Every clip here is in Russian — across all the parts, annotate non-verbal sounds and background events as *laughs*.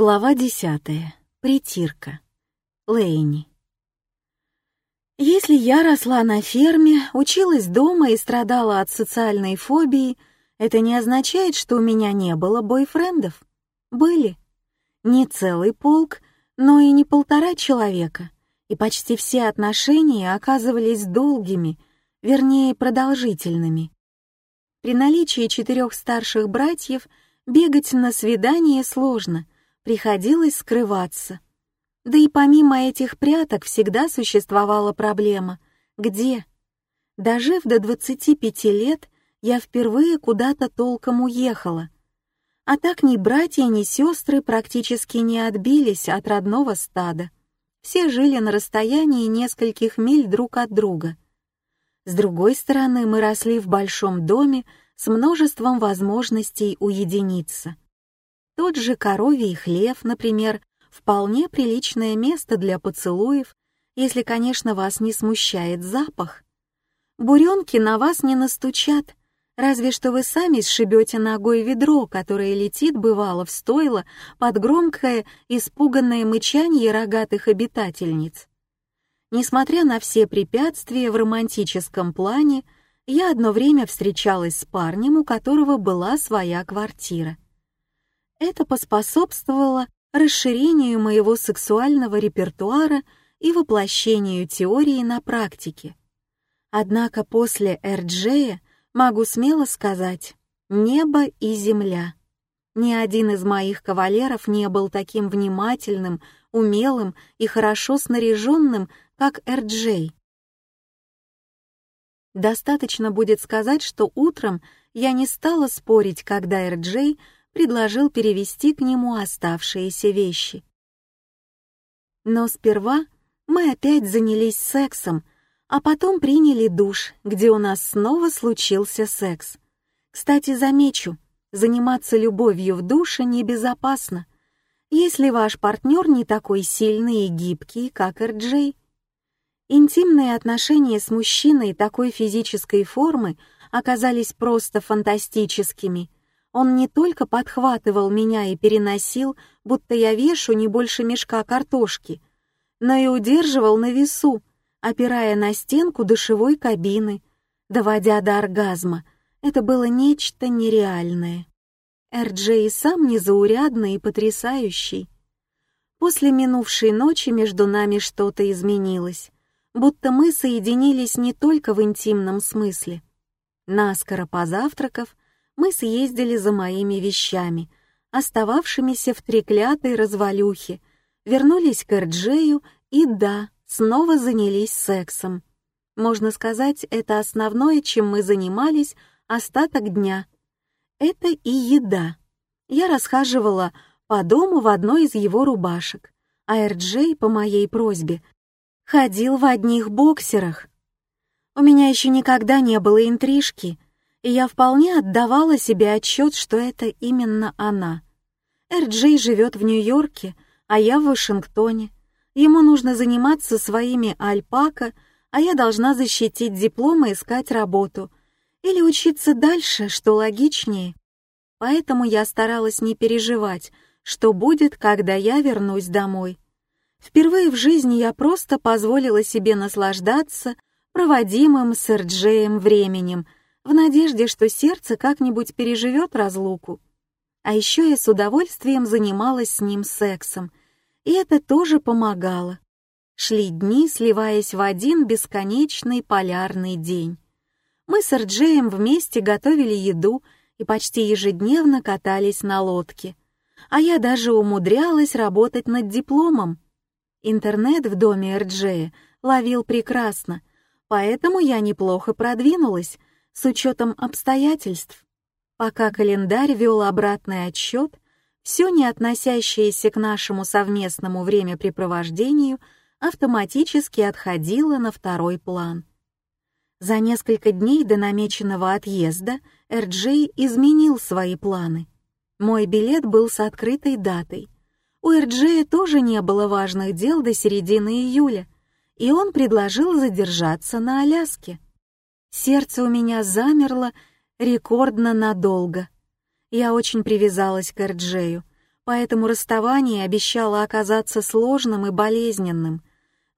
Глава десятая. Притирка. Лейни. Если я росла на ферме, училась дома и страдала от социальной фобии, это не означает, что у меня не было бойфрендов. Были. Не целый полк, но и не полтора человека. И почти все отношения оказывались долгими, вернее, продолжительными. При наличии четырех старших братьев бегать на свидание сложно — приходилось скрываться. Да и помимо этих пряток всегда существовала проблема «Где?». Дожив до 25 лет, я впервые куда-то толком уехала. А так ни братья, ни сестры практически не отбились от родного стада. Все жили на расстоянии нескольких миль друг от друга. С другой стороны, мы росли в большом доме с множеством возможностей уединиться. Тот же коровий хлев, например, вполне приличное место для поцелуев, если, конечно, вас не смущает запах. Буренки на вас не настучат, разве что вы сами сшибете ногой ведро, которое летит, бывало, в стойло под громкое, испуганное мычанье рогатых обитательниц. Несмотря на все препятствия в романтическом плане, я одно время встречалась с парнем, у которого была своя квартира. Это поспособствовало расширению моего сексуального репертуара и воплощению теории на практике. Однако после Эрджея могу смело сказать «небо и земля». Ни один из моих кавалеров не был таким внимательным, умелым и хорошо снаряженным, как Эрджей. Достаточно будет сказать, что утром я не стала спорить, когда Эрджей предложил перевести к нему оставшиеся вещи. Но сперва мы опять занялись сексом, а потом приняли душ, где у нас снова случился секс. Кстати, замечу, заниматься любовью в душе небезопасно, если ваш партнер не такой сильный и гибкий, как Эрджей. Интимные отношения с мужчиной такой физической формы оказались просто фантастическими — он не только подхватывал меня и переносил, будто я вешу не больше мешка картошки, но и удерживал на весу, опирая на стенку душевой кабины, доводя до оргазма. Это было нечто нереальное. Эрджей сам незаурядный и потрясающий. После минувшей ночи между нами что-то изменилось, будто мы соединились не только в интимном смысле. Наскоро позавтракав, мы съездили за моими вещами, остававшимися в треклятой развалюхе, вернулись к Эрджею и, да, снова занялись сексом. Можно сказать, это основное, чем мы занимались остаток дня. Это и еда. Я расхаживала по дому в одной из его рубашек, а Эрджей, по моей просьбе, ходил в одних боксерах. У меня еще никогда не было интрижки — и я вполне отдавала себе отчет, что это именно она. Эрджей живет в Нью-Йорке, а я в Вашингтоне. Ему нужно заниматься своими альпака, а я должна защитить диплом и искать работу. Или учиться дальше, что логичнее. Поэтому я старалась не переживать, что будет, когда я вернусь домой. Впервые в жизни я просто позволила себе наслаждаться проводимым с Эрджеем временем — в надежде, что сердце как-нибудь переживет разлуку. А еще я с удовольствием занималась с ним сексом, и это тоже помогало. Шли дни, сливаясь в один бесконечный полярный день. Мы с Эрджеем вместе готовили еду и почти ежедневно катались на лодке. А я даже умудрялась работать над дипломом. Интернет в доме Эрджея ловил прекрасно, поэтому я неплохо продвинулась, с учетом обстоятельств. Пока календарь вел обратный отсчет, все не относящееся к нашему совместному времяпрепровождению автоматически отходило на второй план. За несколько дней до намеченного отъезда Эрджей изменил свои планы. Мой билет был с открытой датой. У Эрджея тоже не было важных дел до середины июля, и он предложил задержаться на Аляске. Сердце у меня замерло рекордно надолго. Я очень привязалась к Эрджею, поэтому расставание обещало оказаться сложным и болезненным,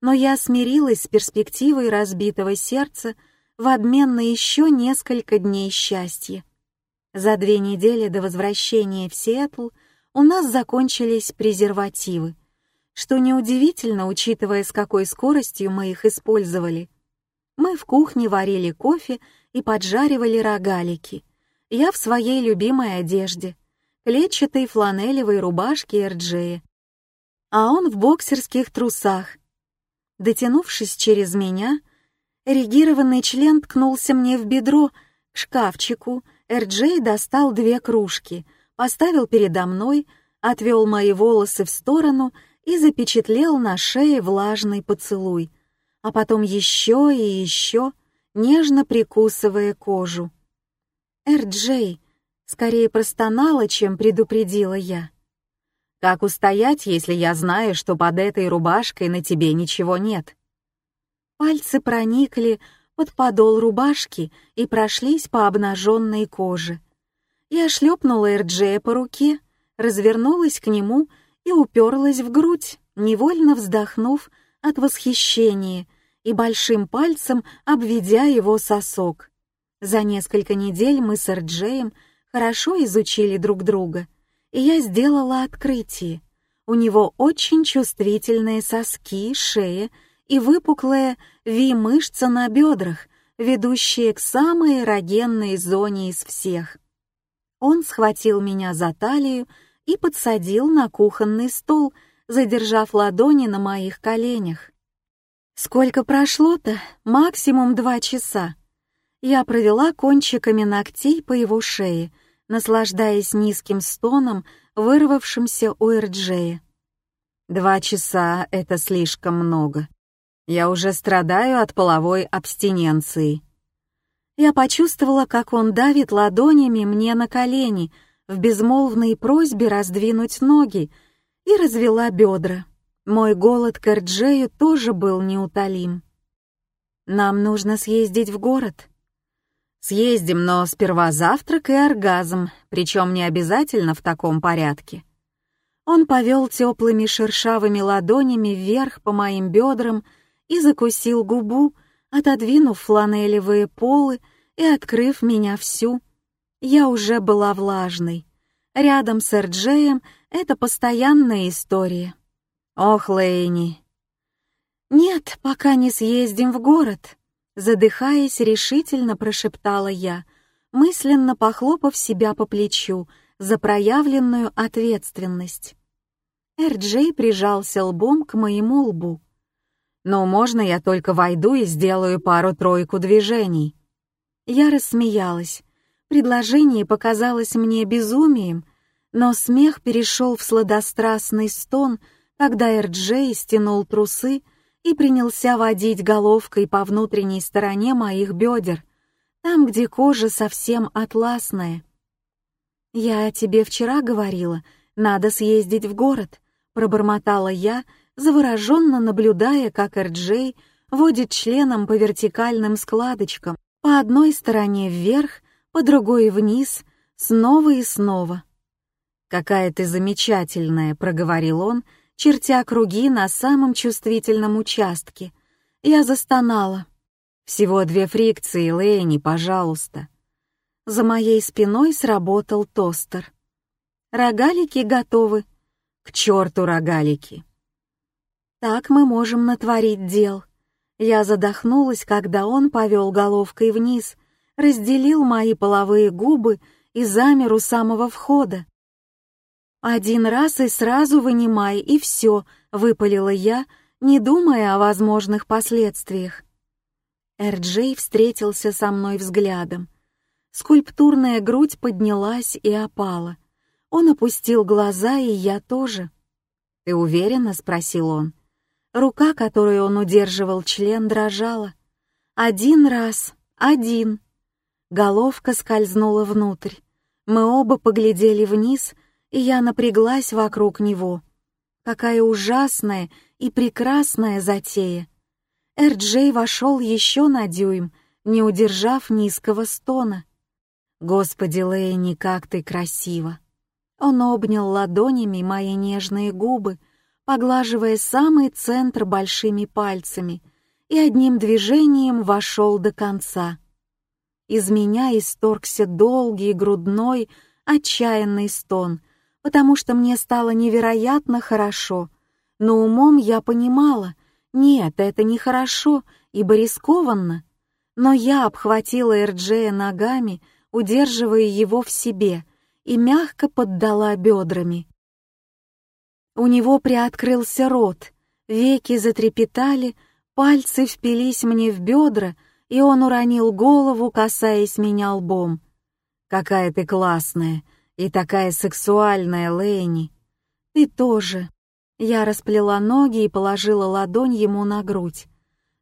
но я смирилась с перспективой разбитого сердца в обмен на еще несколько дней счастья. За две недели до возвращения в Сиэтл у нас закончились презервативы, что неудивительно, учитывая, с какой скоростью мы их использовали. Мы в кухне варили кофе и поджаривали рогалики. Я в своей любимой одежде, клетчатой фланелевой рубашке Эрджея, а он в боксерских трусах. Дотянувшись через меня, эрегированный член ткнулся мне в бедро, к шкафчику, Эрджей достал две кружки, поставил передо мной, отвел мои волосы в сторону и запечатлел на шее влажный поцелуй, а потом еще и еще, нежно прикусывая кожу. «Эрджей», скорее простонала, чем предупредила я. «Как устоять, если я знаю, что под этой рубашкой на тебе ничего нет?» Пальцы проникли под подол рубашки и прошлись по обнаженной коже. Я шлепнула Эрджея по руке, развернулась к нему и уперлась в грудь, невольно вздохнув от восхищения и большим пальцем обведя его сосок. За несколько недель мы с Эрджеем хорошо изучили друг друга, и я сделала открытие. У него очень чувствительные соски, шея и выпуклая ви-мышца на бедрах, ведущие к самой эрогенной зоне из всех. Он схватил меня за талию и подсадил на кухонный стол, задержав ладони на моих коленях. Сколько прошло-то? Максимум два часа. Я провела кончиками ногтей по его шее, наслаждаясь низким стоном, вырвавшимся у Эрджея. Два часа — это слишком много. Я уже страдаю от половой абстиненции. Я почувствовала, как он давит ладонями мне на колени в безмолвной просьбе раздвинуть ноги и развела бедра. Мой голод к Эрджею тоже был неутолим. «Нам нужно съездить в город». «Съездим, но сперва завтрак и оргазм, причем не обязательно в таком порядке». Он повел теплыми шершавыми ладонями вверх по моим бедрам и закусил губу, отодвинув фланелевые полы и открыв меня всю. Я уже была влажной. Рядом с Эрджеем это постоянная история. Ох, Лейни. Нет, пока не съездим в город, задыхаясь, решительно прошептала я, мысленно похлопав себя по плечу за проявленную ответственность. Эрджей прижался лбом к моему лбу. Но можно я только войду и сделаю пару-тройку движений?» Я рассмеялась. Предложение показалось мне безумием, но смех перешел в сладострастный стон, когда Эрджей стянул трусы и принялся водить головкой по внутренней стороне моих бедер, там, где кожа совсем атласная. «Я тебе вчера говорила, надо съездить в город», — пробормотала я, — завороженно наблюдая, как Эрджей водит членом по вертикальным складочкам, по одной стороне вверх, по другой вниз, снова и снова. «Какая ты замечательная», — проговорил он, чертя круги на самом чувствительном участке. Я застонала. «Всего две фрикции, Лэйни, пожалуйста». За моей спиной сработал тостер. «Рогалики готовы». «К черту рогалики!» Так мы можем натворить дел. Я задохнулась, когда он повел головкой вниз, разделил мои половые губы и замер у самого входа. «Один раз и сразу вынимай, и все», — выпалила я, не думая о возможных последствиях. Эрджей встретился со мной взглядом. Скульптурная грудь поднялась и опала. Он опустил глаза, и я тоже. «Ты уверена?» — спросил он. Рука, которой он удерживал член, дрожала. Один раз, один. Головка скользнула внутрь. Мы оба поглядели вниз, и я напряглась вокруг него. Какая ужасная и прекрасная затея. Эрджей вошел еще на дюйм, не удержав низкого стона. «Господи, Лэйни, как ты красива!» Он обнял ладонями мои нежные губы, поглаживая самый центр большими пальцами, и одним движением вошел до конца. Из меня исторгся долгий, грудной, отчаянный стон, потому что мне стало невероятно хорошо, но умом я понимала, нет, это нехорошо, ибо рискованно. Но я обхватила Эрджея ногами, удерживая его в себе, и мягко поддала бедрами. У него приоткрылся рот, веки затрепетали, пальцы впились мне в бедра, и он уронил голову, касаясь меня лбом. «Какая ты классная и такая сексуальная, Лэйни!» «Ты тоже!» Я расплела ноги и положила ладонь ему на грудь.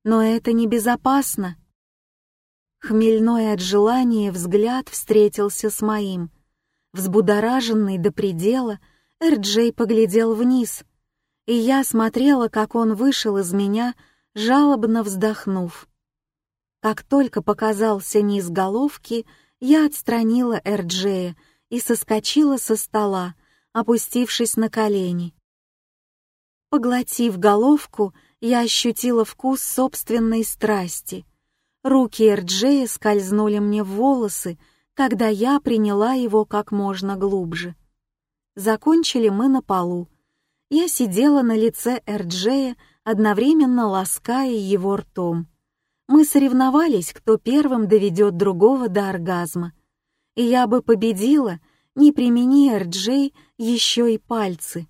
«Но это небезопасно!» Хмельной от желания взгляд встретился с моим. Взбудораженный до предела, Эрджей поглядел вниз, и я смотрела, как он вышел из меня, жалобно вздохнув. Как только показался низ головки, я отстранила Эрджея и соскочила со стола, опустившись на колени. Поглотив головку, я ощутила вкус собственной страсти. Руки Эрджея скользнули мне в волосы, когда я приняла его как можно глубже. Закончили мы на полу. Я сидела на лице Эрджея, одновременно лаская его ртом. Мы соревновались, кто первым доведет другого до оргазма. И я бы победила, не примени Эрджей еще и пальцы.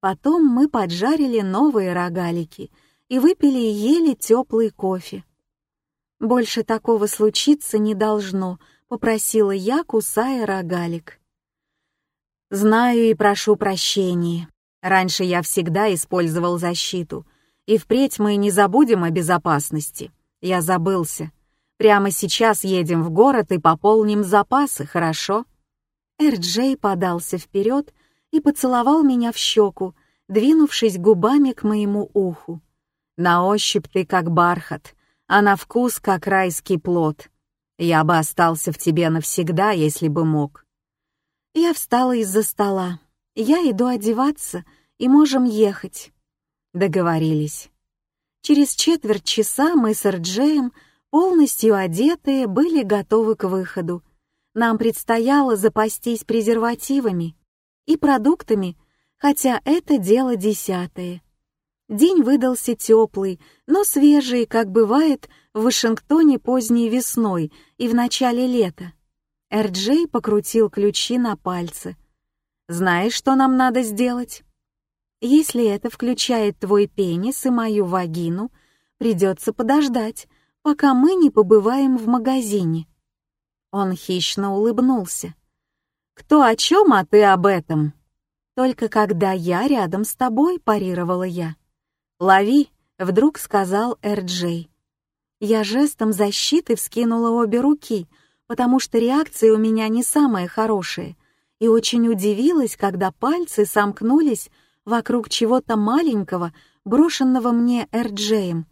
Потом мы поджарили новые рогалики и выпили и ели теплый кофе. «Больше такого случиться не должно», — попросила я, кусая рогалик. Знаю и прошу прощения. Раньше я всегда использовал защиту, и впредь мы не забудем о безопасности. Я забылся. Прямо сейчас едем в город и пополним запасы, хорошо?» Эрджей подался вперед и поцеловал меня в щеку, двинувшись губами к моему уху. «На ощупь ты как бархат, а на вкус как райский плод. Я бы остался в тебе навсегда, если бы мог. Я встала из-за стола. Я иду одеваться, и можем ехать. Договорились. Через четверть часа мы с Эрджеем, полностью одетые, были готовы к выходу. Нам предстояло запастись презервативами и продуктами, хотя это дело десятое. День выдался теплый, но свежий, как бывает в Вашингтоне поздней весной и в начале лета. Эрджей покрутил ключи на пальце. «Знаешь, что нам надо сделать? Если это включает твой пенис и мою вагину, придется подождать, пока мы не побываем в магазине». Он хищно улыбнулся. «Кто о чем, а ты об этом?» «Только когда я рядом с тобой», — парировала я. «Лови», — вдруг сказал Эрджей. Я жестом защиты вскинула обе руки — потому что реакция у меня не самая хорошая, и очень удивилась, когда пальцы сомкнулись вокруг чего-то маленького, брошенного мне Эрджеем.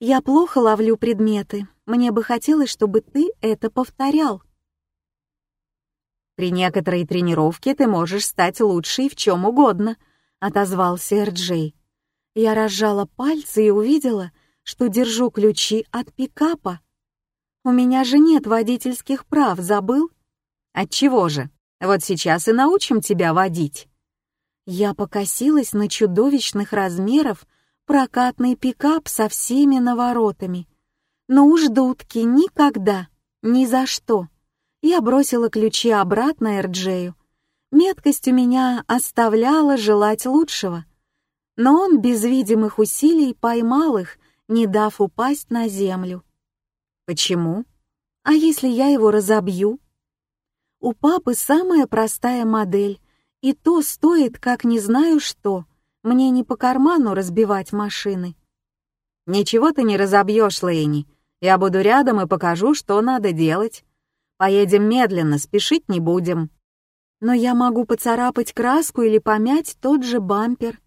«Я плохо ловлю предметы. Мне бы хотелось, чтобы ты это повторял». «При некоторой тренировке ты можешь стать лучшей в чем угодно», — отозвался Эрджей. Я разжала пальцы и увидела, что держу ключи от пикапа. У меня же нет водительских прав, забыл? Отчего же? Вот сейчас и научим тебя водить. Я покосилась на чудовищных размеров прокатный пикап со всеми наворотами. Но уж дудки никогда, ни за что. Я бросила ключи обратно Эрджею. Меткость у меня оставляла желать лучшего. Но он без видимых усилий поймал их, не дав упасть на землю. Почему? А если я его разобью? У папы самая простая модель, и то стоит как не знаю что. Мне не по карману разбивать машины. Ничего ты не разобьешь, Лэйни. Я буду рядом и покажу, что надо делать. Поедем медленно, спешить не будем. Но я могу поцарапать краску или помять тот же бампер.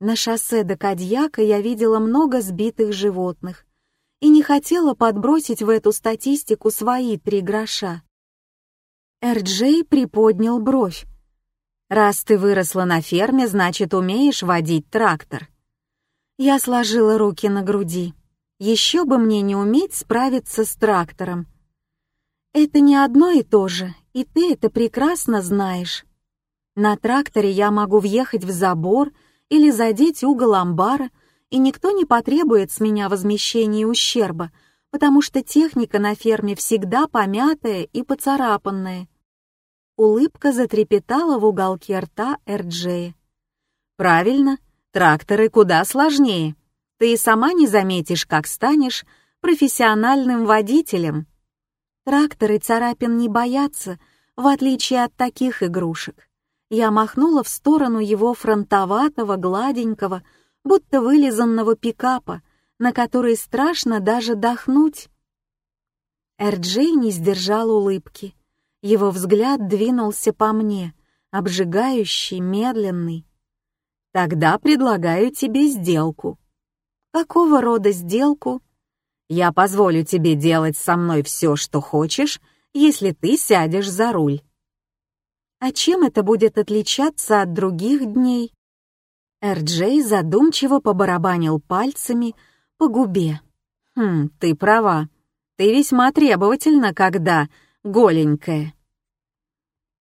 На шоссе до Кадьяка я видела много сбитых животных и не хотела подбросить в эту статистику свои три гроша. Эрджей приподнял бровь. «Раз ты выросла на ферме, значит, умеешь водить трактор». Я сложила руки на груди. Еще бы мне не уметь справиться с трактором. Это не одно и то же, и ты это прекрасно знаешь. На тракторе я могу въехать в забор или задеть угол амбара, и никто не потребует с меня возмещения ущерба, потому что техника на ферме всегда помятая и поцарапанная. Улыбка затрепетала в уголке рта Эрджея. «Правильно, тракторы куда сложнее. Ты и сама не заметишь, как станешь профессиональным водителем». Тракторы царапин не боятся, в отличие от таких игрушек. Я махнула в сторону его фронтоватого, гладенького, будто вылизанного пикапа, на который страшно даже дохнуть. Эрджей не сдержал улыбки. Его взгляд двинулся по мне, обжигающий, медленный. «Тогда предлагаю тебе сделку». «Какого рода сделку?» «Я позволю тебе делать со мной все, что хочешь, если ты сядешь за руль». «А чем это будет отличаться от других дней?» Эрджей задумчиво побарабанил пальцами по губе. «Хм, ты права. Ты весьма требовательна, когда голенькая.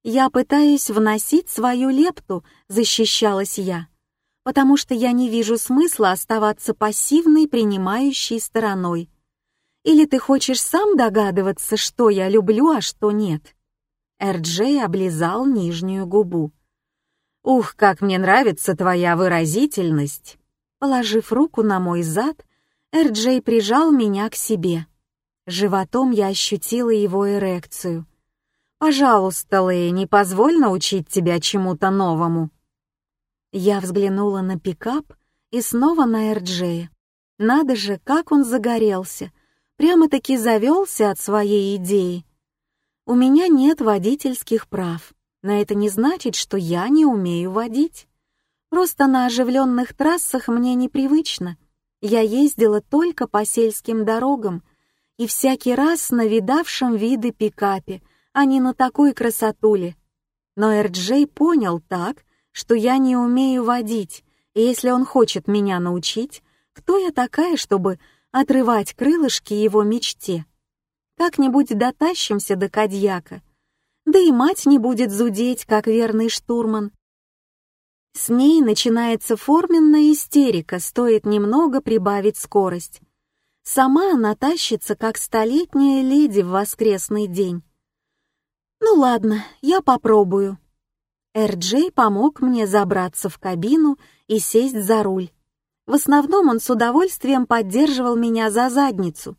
«Я пытаюсь вносить свою лепту», — защищалась я, «потому что я не вижу смысла оставаться пассивной, принимающей стороной. Или ты хочешь сам догадываться, что я люблю, а что нет?» Эрджей облизал нижнюю губу. «Ух, как мне нравится твоя выразительность!» Положив руку на мой зад, Эрджей прижал меня к себе. Животом я ощутила его эрекцию. «Пожалуйста, Лэй, не позволь научить тебя чему-то новому». Я взглянула на пикап и снова на Эрджея. Надо же, как он загорелся. Прямо-таки завелся от своей идеи. У меня нет водительских прав, но это не значит, что я не умею водить. Просто на оживленных трассах мне непривычно. Я ездила только по сельским дорогам — и всякий раз на видавшем виды пикапе, а не на такой красотуле. Но Эрджей понял так, что я не умею водить, и если он хочет меня научить, кто я такая, чтобы отрывать крылышки его мечте? Как-нибудь дотащимся до Кадьяка. Да и мать не будет зудеть, как верный штурман. С ней начинается форменная истерика, стоит немного прибавить скорость. Сама она тащится, как столетняя леди в воскресный день. Ну ладно, я попробую. Эрджей помог мне забраться в кабину и сесть за руль. В основном он с удовольствием поддерживал меня за задницу.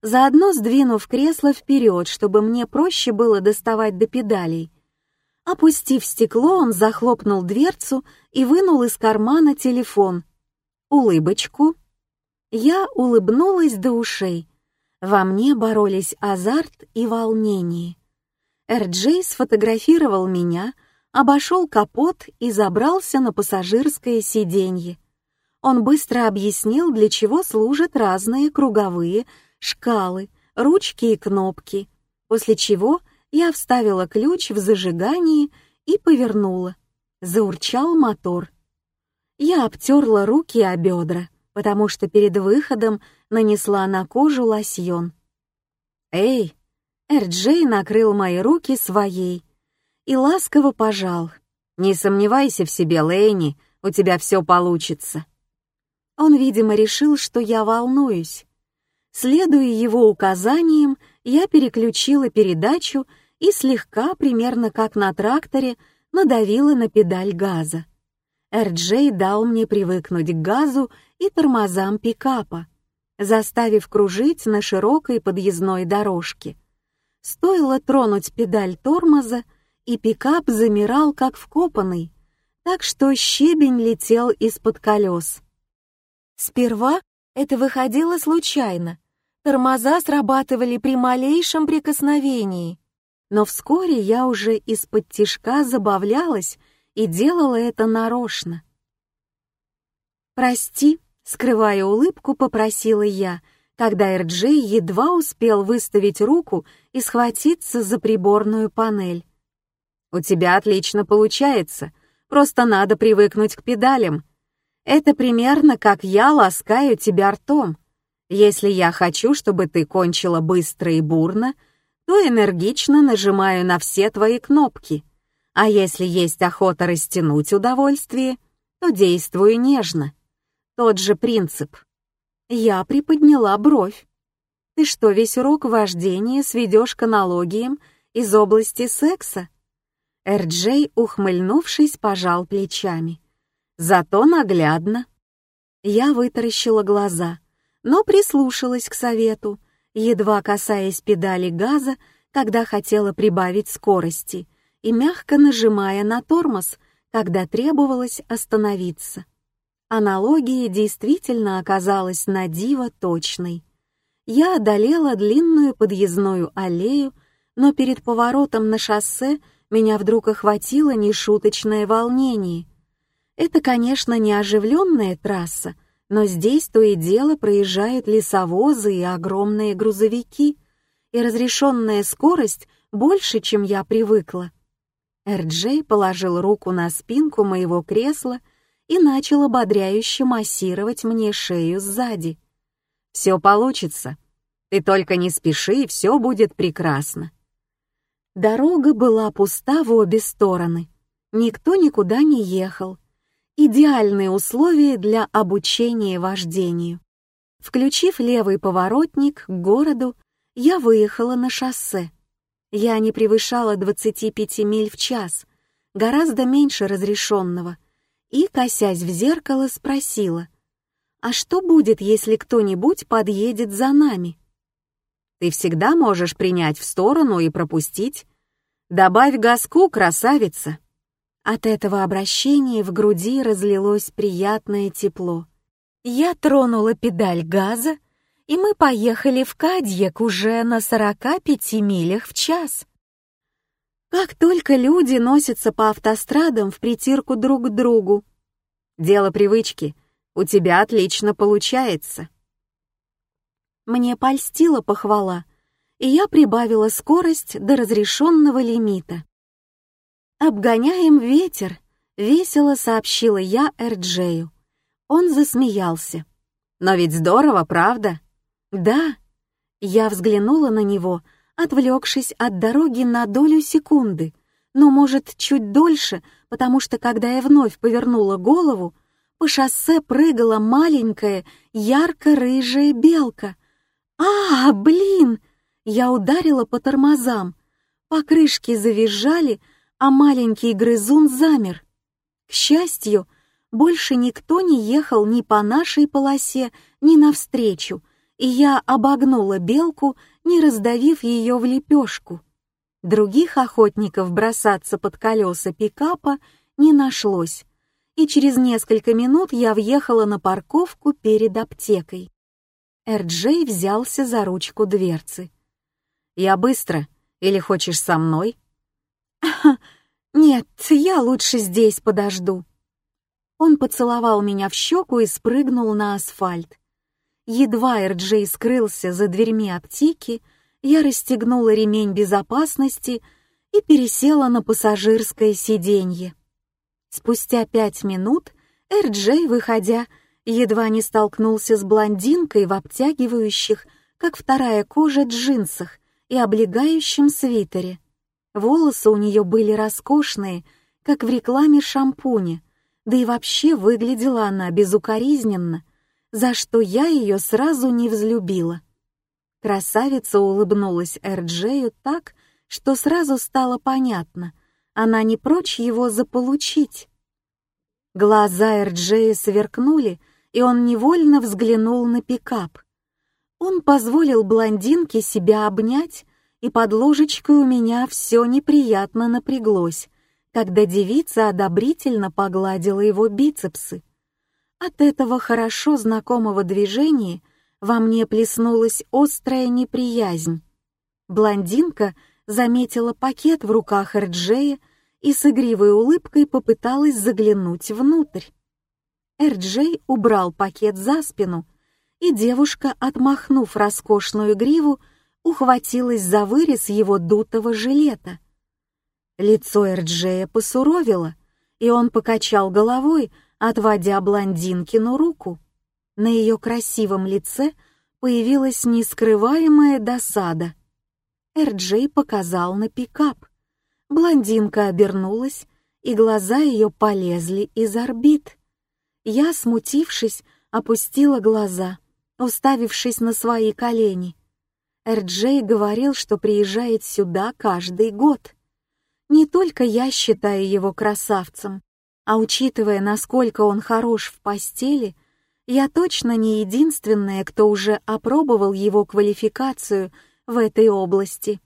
Заодно сдвинув кресло вперед, чтобы мне проще было доставать до педалей. Опустив стекло, он захлопнул дверцу и вынул из кармана телефон. Улыбочку я улыбнулась до ушей. Во мне боролись азарт и волнение. Эрджей сфотографировал меня, обошел капот и забрался на пассажирское сиденье. Он быстро объяснил, для чего служат разные круговые шкалы, ручки и кнопки, после чего я вставила ключ в зажигание и повернула. Заурчал мотор. Я обтерла руки о бедра потому что перед выходом нанесла на кожу лосьон. «Эй!» Эрджей накрыл мои руки своей и ласково пожал. «Не сомневайся в себе, Лэйни, у тебя все получится». Он, видимо, решил, что я волнуюсь. Следуя его указаниям, я переключила передачу и слегка, примерно как на тракторе, надавила на педаль газа. Эрджей дал мне привыкнуть к газу и тормозам пикапа, заставив кружить на широкой подъездной дорожке. Стоило тронуть педаль тормоза, и пикап замирал как вкопанный, так что щебень летел из-под колес. Сперва это выходило случайно. Тормоза срабатывали при малейшем прикосновении. Но вскоре я уже из-под тишка забавлялась и делала это нарочно. «Прости», — скрывая улыбку, попросила я, когда Эрджей едва успел выставить руку и схватиться за приборную панель. «У тебя отлично получается, просто надо привыкнуть к педалям. Это примерно как я ласкаю тебя ртом. Если я хочу, чтобы ты кончила быстро и бурно, то энергично нажимаю на все твои кнопки. А если есть охота растянуть удовольствие, то действую нежно. Тот же принцип. Я приподняла бровь. Ты что, весь урок вождения сведешь к аналогиям из области секса? Эрджей, ухмыльнувшись, пожал плечами. Зато наглядно. Я вытаращила глаза, но прислушалась к совету, едва касаясь педали газа, когда хотела прибавить скорости, и мягко нажимая на тормоз, когда требовалось остановиться. Аналогия действительно оказалась на диво точной. Я одолела длинную подъездную аллею, но перед поворотом на шоссе меня вдруг охватило нешуточное волнение. Это, конечно, не оживленная трасса, но здесь то и дело проезжают лесовозы и огромные грузовики, и разрешенная скорость больше, чем я привыкла. Эрджей положил руку на спинку моего кресла и начал ободряюще массировать мне шею сзади. «Все получится. Ты только не спеши, и все будет прекрасно». Дорога была пуста в обе стороны. Никто никуда не ехал. Идеальные условия для обучения вождению. Включив левый поворотник к городу, я выехала на шоссе. Я не превышала 25 миль в час, гораздо меньше разрешенного, и, косясь в зеркало, спросила, «А что будет, если кто-нибудь подъедет за нами?» «Ты всегда можешь принять в сторону и пропустить. Добавь газку, красавица!» От этого обращения в груди разлилось приятное тепло. Я тронула педаль газа, и мы поехали в Кадьек уже на 45 милях в час. Как только люди носятся по автострадам в притирку друг к другу. Дело привычки. У тебя отлично получается. Мне польстила похвала, и я прибавила скорость до разрешенного лимита. «Обгоняем ветер», — весело сообщила я Эрджею. Он засмеялся. «Но ведь здорово, правда?» «Да». Я взглянула на него — отвлекшись от дороги на долю секунды, но, может, чуть дольше, потому что, когда я вновь повернула голову, по шоссе прыгала маленькая, ярко-рыжая белка. «А, блин!» Я ударила по тормозам. Покрышки завизжали, а маленький грызун замер. К счастью, больше никто не ехал ни по нашей полосе, ни навстречу, и я обогнула белку не раздавив ее в лепешку. Других охотников бросаться под колеса пикапа не нашлось, и через несколько минут я въехала на парковку перед аптекой. Эрджей взялся за ручку дверцы. «Я быстро. Или хочешь со мной?» *laughs* «Нет, я лучше здесь подожду». Он поцеловал меня в щеку и спрыгнул на асфальт. Едва Эрджей скрылся за дверьми аптеки, я расстегнула ремень безопасности и пересела на пассажирское сиденье. Спустя пять минут Эрджей, выходя, едва не столкнулся с блондинкой в обтягивающих, как вторая кожа, джинсах и облегающем свитере. Волосы у нее были роскошные, как в рекламе шампуня, да и вообще выглядела она безукоризненно — за что я ее сразу не взлюбила. Красавица улыбнулась Эрджею так, что сразу стало понятно, она не прочь его заполучить. Глаза Эрджея сверкнули, и он невольно взглянул на пикап. Он позволил блондинке себя обнять, и под ложечкой у меня все неприятно напряглось, когда девица одобрительно погладила его бицепсы. От этого хорошо знакомого движения во мне плеснулась острая неприязнь. Блондинка заметила пакет в руках Эрджея и с игривой улыбкой попыталась заглянуть внутрь. Эрджей убрал пакет за спину и девушка, отмахнув роскошную гриву, ухватилась за вырез его дутого жилета. Лицо Эрджея посуровило, и он покачал головой, отводя блондинкину руку. На ее красивом лице появилась нескрываемая досада. Эрджей показал на пикап. Блондинка обернулась, и глаза ее полезли из орбит. Я, смутившись, опустила глаза, уставившись на свои колени. Эрджей говорил, что приезжает сюда каждый год. Не только я считаю его красавцем, а учитывая, насколько он хорош в постели, я точно не единственная, кто уже опробовал его квалификацию в этой области.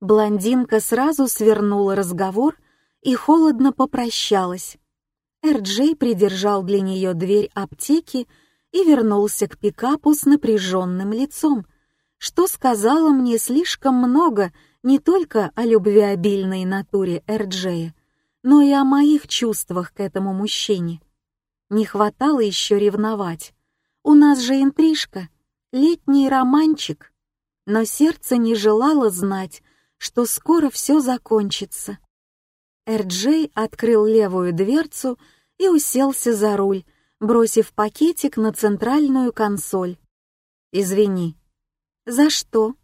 Блондинка сразу свернула разговор и холодно попрощалась. Эрджей придержал для нее дверь аптеки и вернулся к пикапу с напряженным лицом, что сказала мне слишком много не только о любвеобильной натуре Эрджея, но и о моих чувствах к этому мужчине. Не хватало еще ревновать. У нас же интрижка, летний романчик. Но сердце не желало знать, что скоро все закончится. Эрджей открыл левую дверцу и уселся за руль, бросив пакетик на центральную консоль. «Извини». «За что?»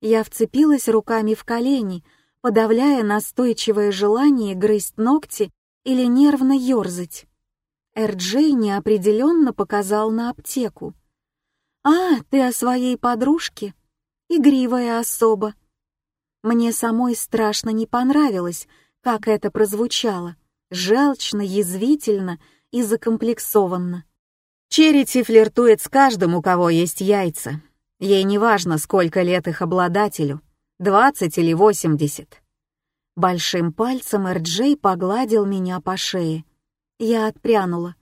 Я вцепилась руками в колени, подавляя настойчивое желание грызть ногти или нервно ерзать. Эрджей неопределенно показал на аптеку. «А, ты о своей подружке? Игривая особа». Мне самой страшно не понравилось, как это прозвучало. Желчно, язвительно и закомплексованно. Черити флиртует с каждым, у кого есть яйца. Ей не важно, сколько лет их обладателю, двадцать или восемьдесят. Большим пальцем Эрджей погладил меня по шее. Я отпрянула.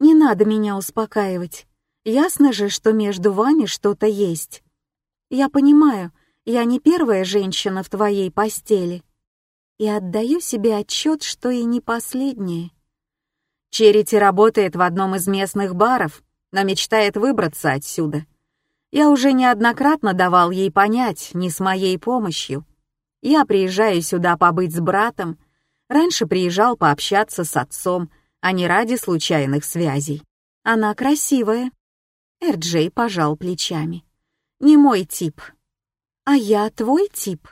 «Не надо меня успокаивать. Ясно же, что между вами что-то есть. Я понимаю, я не первая женщина в твоей постели. И отдаю себе отчет, что и не последняя. Черити работает в одном из местных баров, но мечтает выбраться отсюда. Я уже неоднократно давал ей понять, не с моей помощью. Я приезжаю сюда побыть с братом. Раньше приезжал пообщаться с отцом, а не ради случайных связей. Она красивая. Эрджей пожал плечами. Не мой тип. А я твой тип.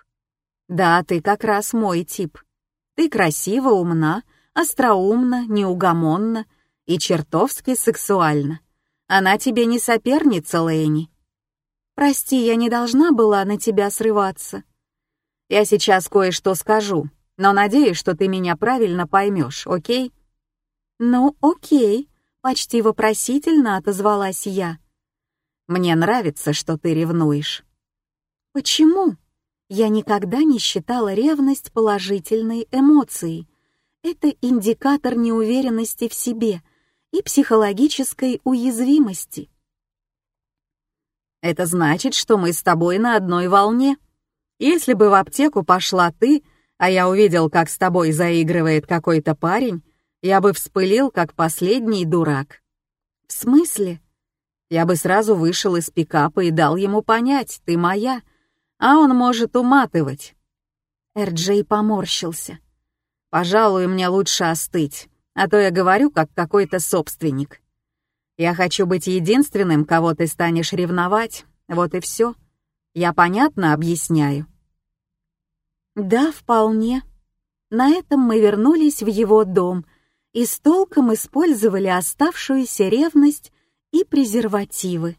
Да, ты как раз мой тип. Ты красива, умна, остроумна, неугомонна и чертовски сексуальна. Она тебе не соперница, Лэйни. Прости, я не должна была на тебя срываться. Я сейчас кое-что скажу, но надеюсь, что ты меня правильно поймешь, окей? Ну, окей, почти вопросительно отозвалась я. Мне нравится, что ты ревнуешь. Почему? Я никогда не считала ревность положительной эмоцией. Это индикатор неуверенности в себе и психологической уязвимости. Это значит, что мы с тобой на одной волне. Если бы в аптеку пошла ты, а я увидел, как с тобой заигрывает какой-то парень, я бы вспылил, как последний дурак. В смысле? Я бы сразу вышел из пикапа и дал ему понять, ты моя, а он может уматывать. Эрджей поморщился. Пожалуй, мне лучше остыть, а то я говорю, как какой-то собственник. Я хочу быть единственным, кого ты станешь ревновать, вот и все. Я понятно объясняю?» «Да, вполне. На этом мы вернулись в его дом и с толком использовали оставшуюся ревность и презервативы.